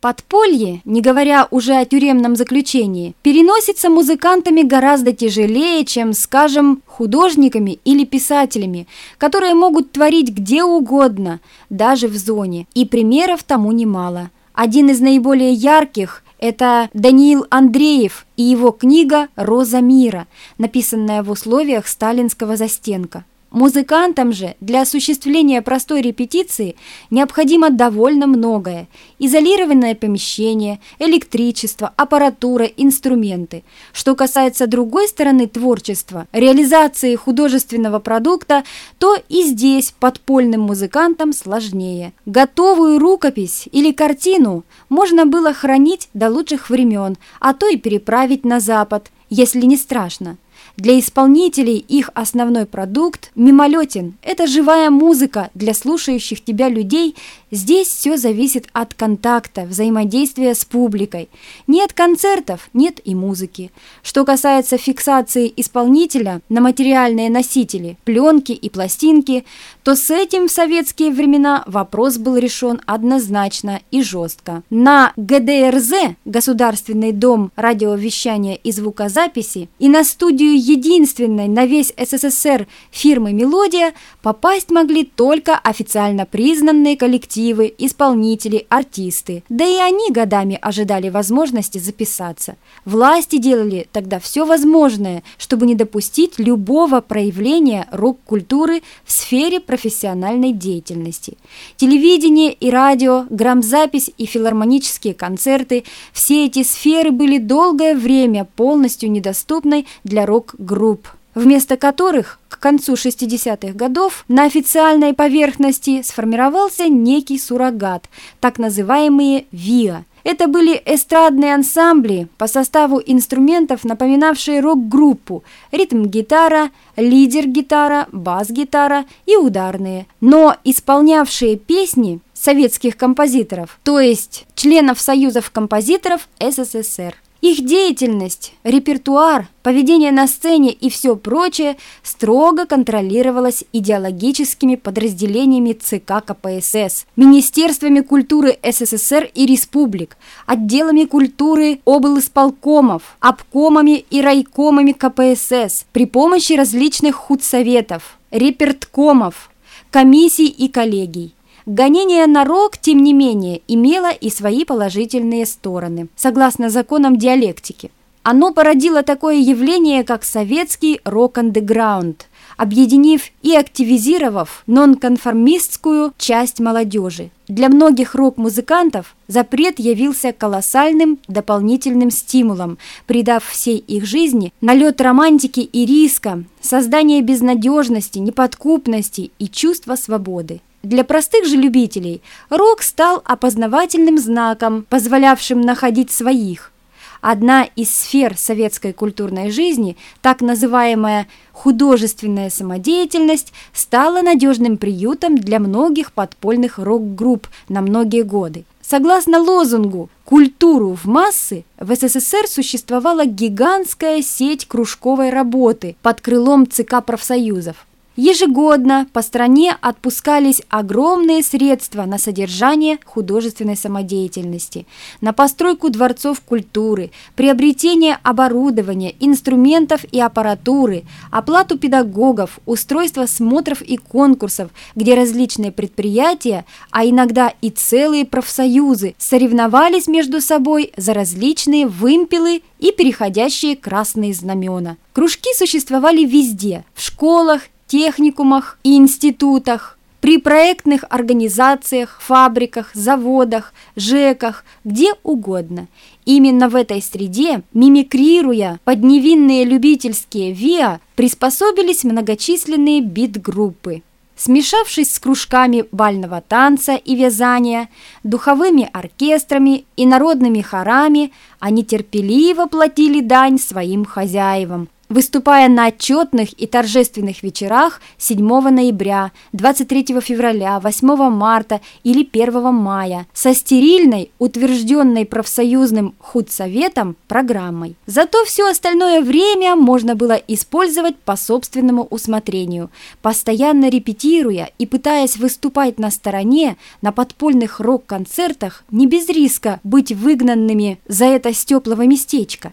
Подполье, не говоря уже о тюремном заключении, переносится музыкантами гораздо тяжелее, чем, скажем, художниками или писателями, которые могут творить где угодно, даже в зоне, и примеров тому немало. Один из наиболее ярких – это Даниил Андреев и его книга «Роза мира», написанная в условиях сталинского застенка. Музыкантам же для осуществления простой репетиции необходимо довольно многое. Изолированное помещение, электричество, аппаратура, инструменты. Что касается другой стороны творчества, реализации художественного продукта, то и здесь подпольным музыкантам сложнее. Готовую рукопись или картину можно было хранить до лучших времен, а то и переправить на Запад, если не страшно. Для исполнителей их основной продукт мимолетен. Это живая музыка для слушающих тебя людей. Здесь все зависит от контакта, взаимодействия с публикой. Нет концертов, нет и музыки. Что касается фиксации исполнителя на материальные носители, пленки и пластинки, то с этим в советские времена вопрос был решен однозначно и жестко. На ГДРЗ, Государственный дом радиовещания и звукозаписи, и на студию единственной на весь СССР фирмы «Мелодия» попасть могли только официально признанные коллективы, исполнители, артисты. Да и они годами ожидали возможности записаться. Власти делали тогда все возможное, чтобы не допустить любого проявления рок-культуры в сфере профессиональной деятельности. Телевидение и радио, грамзапись и филармонические концерты – все эти сферы были долгое время полностью недоступны для рок групп, вместо которых к концу 60-х годов на официальной поверхности сформировался некий суррогат, так называемые ВИА. Это были эстрадные ансамбли по составу инструментов, напоминавшие рок-группу, ритм-гитара, лидер-гитара, бас-гитара и ударные, но исполнявшие песни советских композиторов, то есть членов союзов композиторов СССР. Их деятельность, репертуар, поведение на сцене и все прочее строго контролировалось идеологическими подразделениями ЦК КПСС, Министерствами культуры СССР и республик, отделами культуры облисполкомов, обкомами и райкомами КПСС при помощи различных худсоветов, реперткомов, комиссий и коллегий. Гонение на рок, тем не менее, имело и свои положительные стороны, согласно законам диалектики. Оно породило такое явление, как советский рок-андеграунд, объединив и активизировав нонконформистскую часть молодежи. Для многих рок-музыкантов запрет явился колоссальным дополнительным стимулом, придав всей их жизни налет романтики и риска, создание безнадежности, неподкупности и чувства свободы. Для простых же любителей рок стал опознавательным знаком, позволявшим находить своих. Одна из сфер советской культурной жизни, так называемая художественная самодеятельность, стала надежным приютом для многих подпольных рок-групп на многие годы. Согласно лозунгу «Культуру в массы» в СССР существовала гигантская сеть кружковой работы под крылом ЦК профсоюзов. Ежегодно по стране отпускались огромные средства на содержание художественной самодеятельности, на постройку дворцов культуры, приобретение оборудования, инструментов и аппаратуры, оплату педагогов, устройство смотров и конкурсов, где различные предприятия, а иногда и целые профсоюзы соревновались между собой за различные вымпелы и переходящие красные знамена. Кружки существовали везде – в школах, техникумах и институтах, при проектных организациях, фабриках, заводах, ЖЭКах, где угодно. Именно в этой среде, мимикрируя под невинные любительские ВИА, приспособились многочисленные бит-группы. Смешавшись с кружками бального танца и вязания, духовыми оркестрами и народными хорами, они терпеливо платили дань своим хозяевам – выступая на отчетных и торжественных вечерах 7 ноября, 23 февраля, 8 марта или 1 мая со стерильной, утвержденной профсоюзным худсоветом программой. Зато все остальное время можно было использовать по собственному усмотрению, постоянно репетируя и пытаясь выступать на стороне на подпольных рок-концертах не без риска быть выгнанными за это с теплого местечка.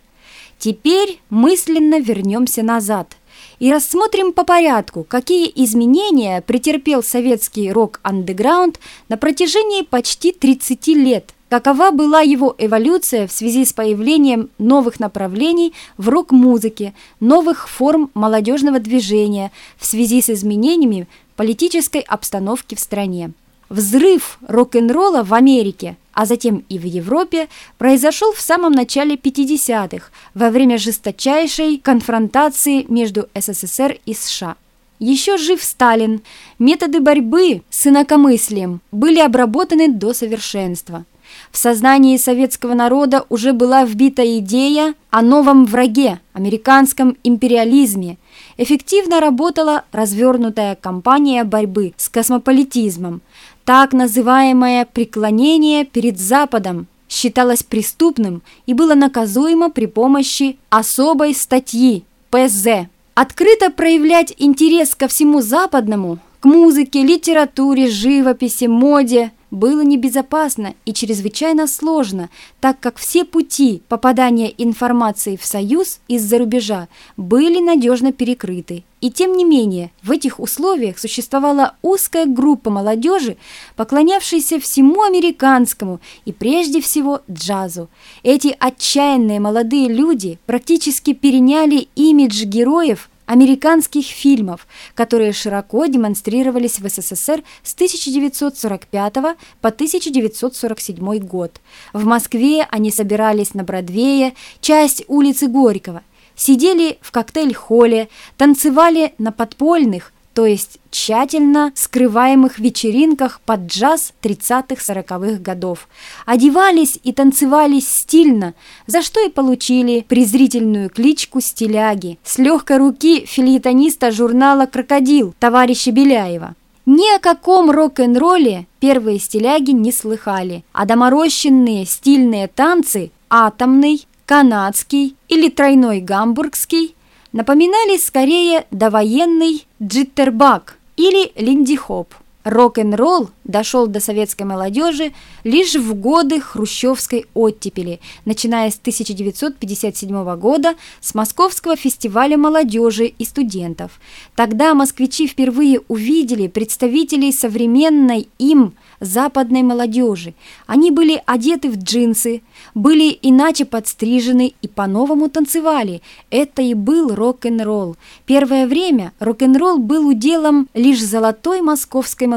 Теперь мысленно вернемся назад и рассмотрим по порядку, какие изменения претерпел советский рок-андеграунд на протяжении почти 30 лет. Какова была его эволюция в связи с появлением новых направлений в рок-музыке, новых форм молодежного движения в связи с изменениями политической обстановки в стране. Взрыв рок-н-ролла в Америке, а затем и в Европе, произошел в самом начале 50-х, во время жесточайшей конфронтации между СССР и США. Еще жив Сталин, методы борьбы с инакомыслием были обработаны до совершенства. В сознании советского народа уже была вбита идея о новом враге, американском империализме. Эффективно работала развернутая кампания борьбы с космополитизмом, так называемое преклонение перед Западом считалось преступным и было наказуемо при помощи особой статьи ПЗ. Открыто проявлять интерес ко всему западному, к музыке, литературе, живописи, моде – было небезопасно и чрезвычайно сложно, так как все пути попадания информации в Союз из-за рубежа были надежно перекрыты. И тем не менее, в этих условиях существовала узкая группа молодежи, поклонявшейся всему американскому и прежде всего джазу. Эти отчаянные молодые люди практически переняли имидж героев американских фильмов, которые широко демонстрировались в СССР с 1945 по 1947 год. В Москве они собирались на Бродвее, часть улицы Горького, сидели в коктейль-холле, танцевали на подпольных, то есть тщательно скрываемых вечеринках под джаз 30-40-х годов. Одевались и танцевались стильно, за что и получили презрительную кличку «стиляги» с легкой руки филитониста журнала «Крокодил» товарища Беляева. Ни о каком рок-н-ролле первые стиляги не слыхали, а доморощенные стильные танцы «Атомный», «Канадский» или «Тройной гамбургский» напоминали скорее довоенный джиттербак или линди-хоп. Рок-н-ролл дошел до советской молодежи лишь в годы хрущевской оттепели, начиная с 1957 года с Московского фестиваля молодежи и студентов. Тогда москвичи впервые увидели представителей современной им западной молодежи. Они были одеты в джинсы, были иначе подстрижены и по-новому танцевали. Это и был рок-н-ролл. Первое время рок-н-ролл был уделом лишь золотой московской молодежи.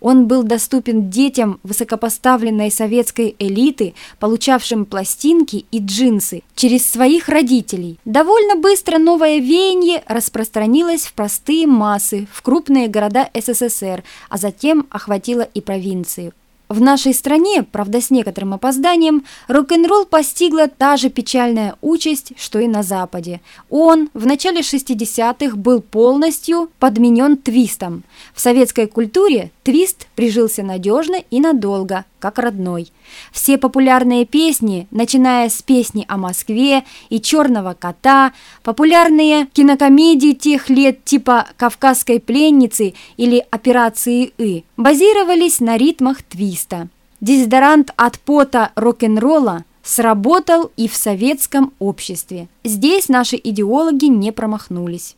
Он был доступен детям высокопоставленной советской элиты, получавшим пластинки и джинсы через своих родителей. Довольно быстро новое веяние распространилось в простые массы, в крупные города СССР, а затем охватило и провинции. В нашей стране, правда с некоторым опозданием, рок-н-ролл постигла та же печальная участь, что и на Западе. Он в начале 60-х был полностью подменен твистом. В советской культуре твист прижился надежно и надолго, как родной. Все популярные песни, начиная с песни о Москве и «Черного кота», популярные кинокомедии тех лет типа «Кавказской пленницы» или «Операции И», базировались на ритмах твиста. Дезодорант от пота рок-н-ролла сработал и в советском обществе. Здесь наши идеологи не промахнулись.